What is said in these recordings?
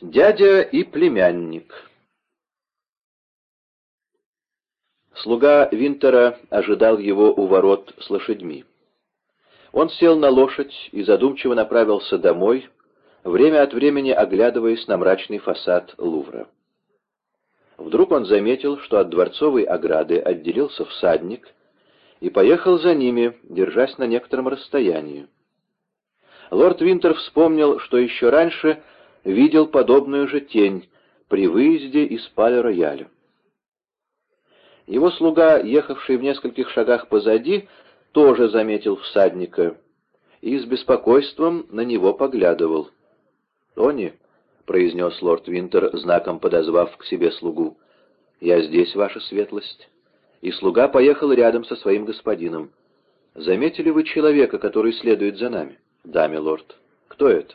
Дядя и племянник Слуга Винтера ожидал его у ворот с лошадьми. Он сел на лошадь и задумчиво направился домой, время от времени оглядываясь на мрачный фасад Лувра. Вдруг он заметил, что от дворцовой ограды отделился всадник и поехал за ними, держась на некотором расстоянии. Лорд Винтер вспомнил, что еще раньше видел подобную же тень при выезде из Пале-Рояля. Его слуга, ехавший в нескольких шагах позади, тоже заметил всадника и с беспокойством на него поглядывал. «Тони», — произнес лорд Винтер, знаком подозвав к себе слугу, — «я здесь, ваша светлость». И слуга поехал рядом со своим господином. «Заметили вы человека, который следует за нами?» «Да, милорд». «Кто это?»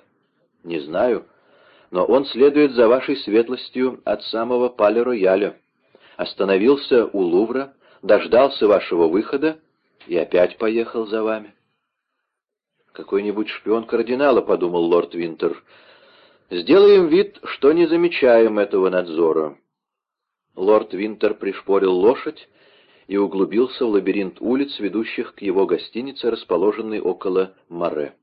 «Не знаю, но он следует за вашей светлостью от самого Пале-Рояля» остановился у Лувра, дождался вашего выхода и опять поехал за вами. «Какой-нибудь шпион кардинала», — подумал лорд Винтер. «Сделаем вид, что не замечаем этого надзора». Лорд Винтер пришпорил лошадь и углубился в лабиринт улиц, ведущих к его гостинице, расположенной около Море.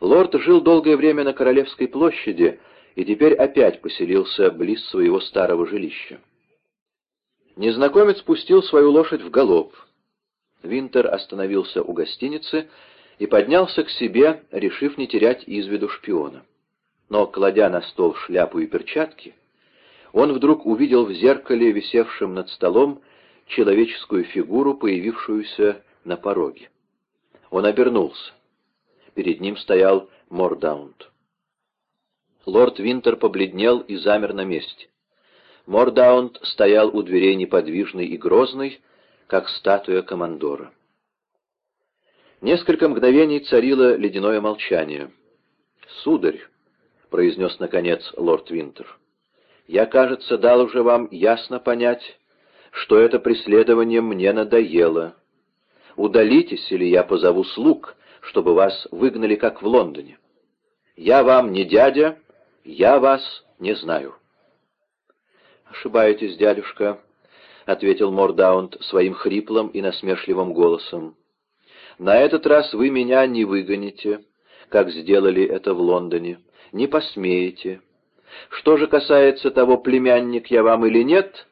Лорд жил долгое время на Королевской площади и теперь опять поселился близ своего старого жилища. Незнакомец спустил свою лошадь в галоп. Винтер остановился у гостиницы и поднялся к себе, решив не терять из виду шпиона. Но, кладя на стол шляпу и перчатки, он вдруг увидел в зеркале, висевшем над столом, человеческую фигуру, появившуюся на пороге. Он обернулся. Перед ним стоял Мордаунд. Лорд Винтер побледнел и замер на месте. Мордаунд стоял у дверей неподвижный и грозный, как статуя командора. Несколько мгновений царило ледяное молчание. «Сударь», — произнес наконец лорд Винтер, — «я, кажется, дал уже вам ясно понять, что это преследование мне надоело. Удалитесь, или я позову слуг, чтобы вас выгнали, как в Лондоне. Я вам не дядя, я вас не знаю». «Ошибаетесь, дядюшка», — ответил Мордаунд своим хриплым и насмешливым голосом. «На этот раз вы меня не выгоните, как сделали это в Лондоне, не посмеете. Что же касается того, племянник я вам или нет,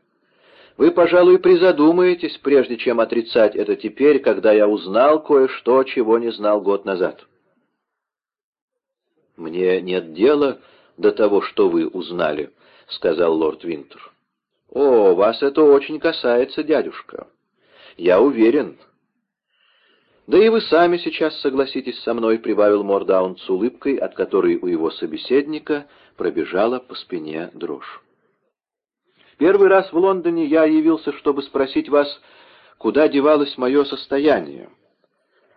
вы, пожалуй, призадумаетесь, прежде чем отрицать это теперь, когда я узнал кое-что, чего не знал год назад». «Мне нет дела до того, что вы узнали», — сказал лорд Винтер. «О, вас это очень касается, дядюшка. Я уверен». «Да и вы сами сейчас согласитесь со мной», — прибавил Мордаун с улыбкой, от которой у его собеседника пробежала по спине дрожь. «В первый раз в Лондоне я явился, чтобы спросить вас, куда девалось мое состояние.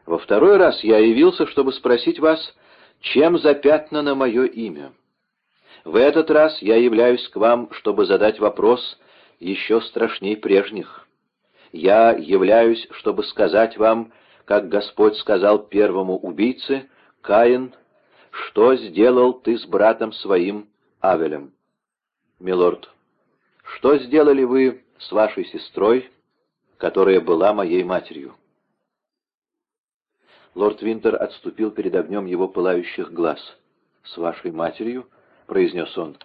Во второй раз я явился, чтобы спросить вас, чем запятнано мое имя. В этот раз я являюсь к вам, чтобы задать вопрос, еще страшней прежних. Я являюсь, чтобы сказать вам, как Господь сказал первому убийце, Каин, что сделал ты с братом своим Авелем? Милорд, что сделали вы с вашей сестрой, которая была моей матерью? Лорд Винтер отступил перед огнем его пылающих глаз. «С вашей матерью?» — произнес он.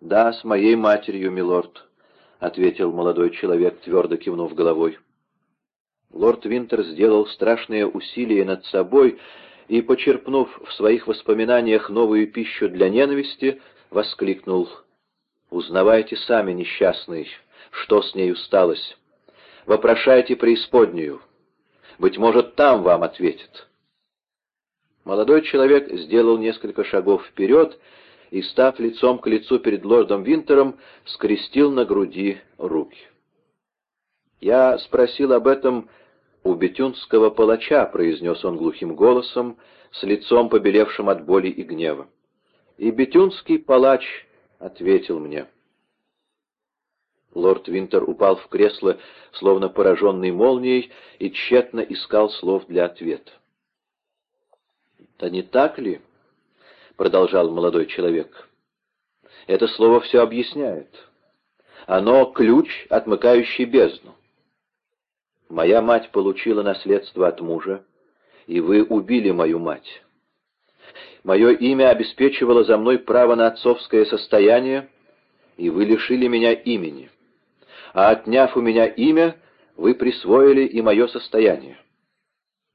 «Да, с моей матерью, милорд», — ответил молодой человек, твердо кивнув головой. Лорд Винтер сделал страшные усилия над собой и, почерпнув в своих воспоминаниях новую пищу для ненависти, воскликнул «Узнавайте сами, несчастный, что с ней усталось. Вопрошайте преисподнюю. Быть может, там вам ответит». Молодой человек сделал несколько шагов вперед и, став лицом к лицу перед лордом Винтером, скрестил на груди руки. «Я спросил об этом у бетюнского палача», — произнес он глухим голосом, с лицом побелевшим от боли и гнева. «И бетюнский палач ответил мне». Лорд Винтер упал в кресло, словно пораженный молнией, и тщетно искал слов для ответа. «Да не так ли?» продолжал молодой человек. Это слово все объясняет. Оно — ключ, отмыкающий бездну. Моя мать получила наследство от мужа, и вы убили мою мать. Мое имя обеспечивало за мной право на отцовское состояние, и вы лишили меня имени. А отняв у меня имя, вы присвоили и мое состояние.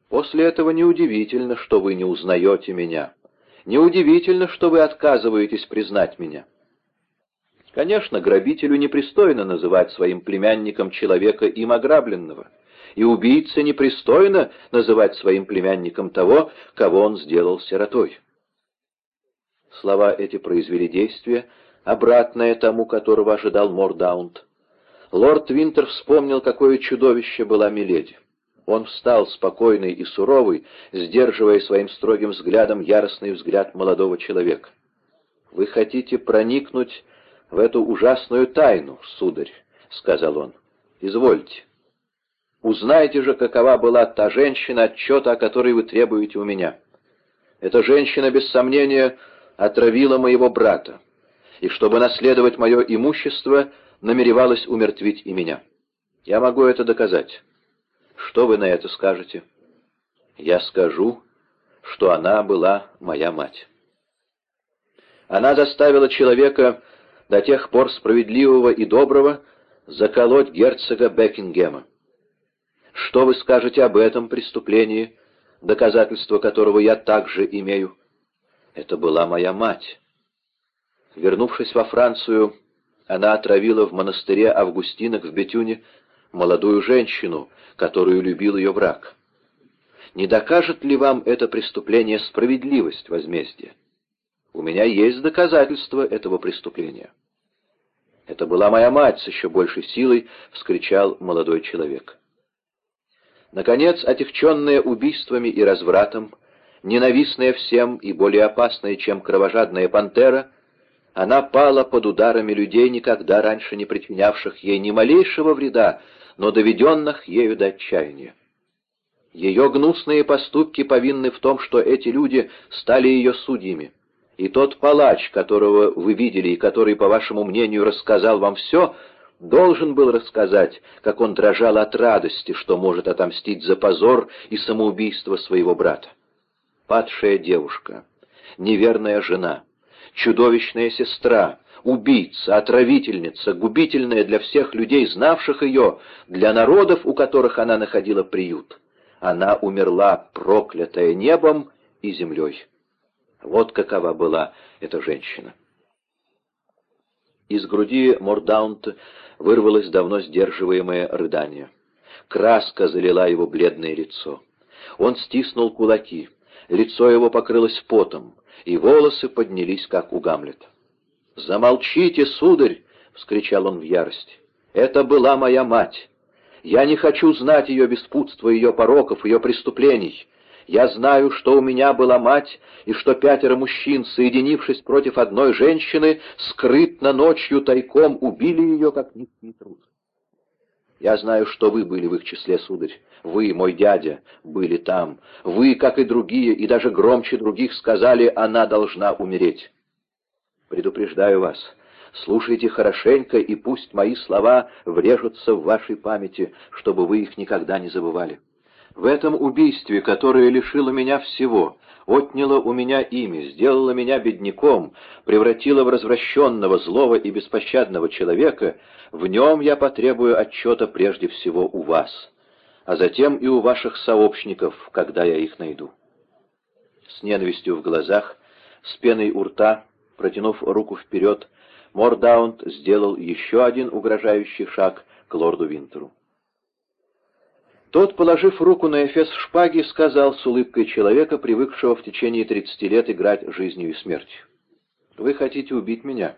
После этого неудивительно, что вы не узнаете меня. Неудивительно, что вы отказываетесь признать меня. Конечно, грабителю непристойно называть своим племянником человека им ограбленного, и убийце непристойно называть своим племянником того, кого он сделал сиротой. Слова эти произвели действие, обратное тому, которого ожидал Мордаунд. Лорд Винтер вспомнил, какое чудовище была Миледи. Он встал, спокойный и суровый, сдерживая своим строгим взглядом яростный взгляд молодого человека. «Вы хотите проникнуть в эту ужасную тайну, сударь», — сказал он. «Извольте. Узнайте же, какова была та женщина, отчета о которой вы требуете у меня. Эта женщина, без сомнения, отравила моего брата, и, чтобы наследовать мое имущество, намеревалась умертвить и меня. Я могу это доказать». Что вы на это скажете? Я скажу, что она была моя мать. Она заставила человека до тех пор справедливого и доброго заколоть герцога Бекингема. Что вы скажете об этом преступлении, доказательство которого я также имею? Это была моя мать. Вернувшись во Францию, она отравила в монастыре Августинок в Бетюне молодую женщину, которую любил ее враг. Не докажет ли вам это преступление справедливость возмездия? У меня есть доказательства этого преступления. Это была моя мать, с еще большей силой вскричал молодой человек. Наконец, отягченная убийствами и развратом, ненавистная всем и более опасная, чем кровожадная пантера, она пала под ударами людей, никогда раньше не причинявших ей ни малейшего вреда, но доведенных ею до отчаяния. Ее гнусные поступки повинны в том, что эти люди стали ее судьями. И тот палач, которого вы видели и который, по вашему мнению, рассказал вам все, должен был рассказать, как он дрожал от радости, что может отомстить за позор и самоубийство своего брата. Падшая девушка, неверная жена, чудовищная сестра, убийца, отравительница, губительная для всех людей, знавших ее, для народов, у которых она находила приют. Она умерла, проклятая небом и землей. Вот какова была эта женщина. Из груди Мордаунт вырвалось давно сдерживаемое рыдание. Краска залила его бледное лицо. Он стиснул кулаки, лицо его покрылось потом, и волосы поднялись, как у Гамлета. «Замолчите, сударь!» — вскричал он в ярости. «Это была моя мать. Я не хочу знать ее беспутства, ее пороков, ее преступлений. Я знаю, что у меня была мать, и что пятеро мужчин, соединившись против одной женщины, скрытно ночью тайком убили ее, как низкий труд. Я знаю, что вы были в их числе, сударь. Вы, мой дядя, были там. Вы, как и другие, и даже громче других сказали, она должна умереть. Предупреждаю вас, слушайте хорошенько, и пусть мои слова врежутся в вашей памяти, чтобы вы их никогда не забывали. В этом убийстве, которое лишило меня всего, отняло у меня имя, сделало меня бедняком, превратило в развращенного, злого и беспощадного человека, в нем я потребую отчета прежде всего у вас, а затем и у ваших сообщников, когда я их найду. С ненавистью в глазах, с пеной у рта, Протянув руку вперед, Мордаунд сделал еще один угрожающий шаг к лорду Винтеру. Тот, положив руку на эфес шпаги, сказал с улыбкой человека, привыкшего в течение тридцати лет играть жизнью и смертью. «Вы хотите убить меня?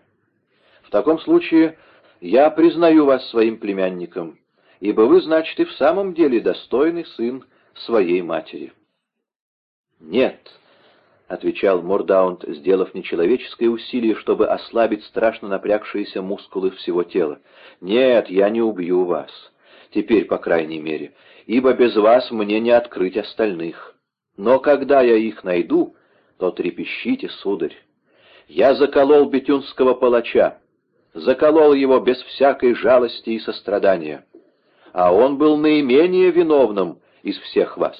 В таком случае я признаю вас своим племянником, ибо вы, значит, и в самом деле достойный сын своей матери». «Нет», — отвечал Мордаунд, сделав нечеловеческое усилие, чтобы ослабить страшно напрягшиеся мускулы всего тела. «Нет, я не убью вас. Теперь, по крайней мере, ибо без вас мне не открыть остальных. Но когда я их найду, то трепещите, сударь. Я заколол бетюнского палача, заколол его без всякой жалости и сострадания, а он был наименее виновным из всех вас».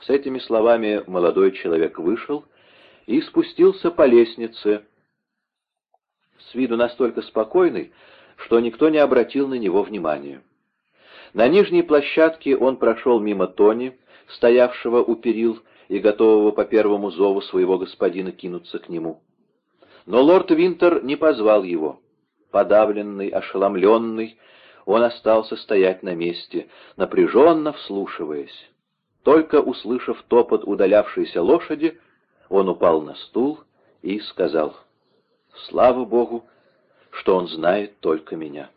С этими словами молодой человек вышел и спустился по лестнице, с виду настолько спокойный, что никто не обратил на него внимания. На нижней площадке он прошел мимо Тони, стоявшего у перил и готового по первому зову своего господина кинуться к нему. Но лорд Винтер не позвал его. Подавленный, ошеломленный, он остался стоять на месте, напряженно вслушиваясь. Только услышав топот удалявшейся лошади, он упал на стул и сказал, «Слава Богу, что он знает только меня».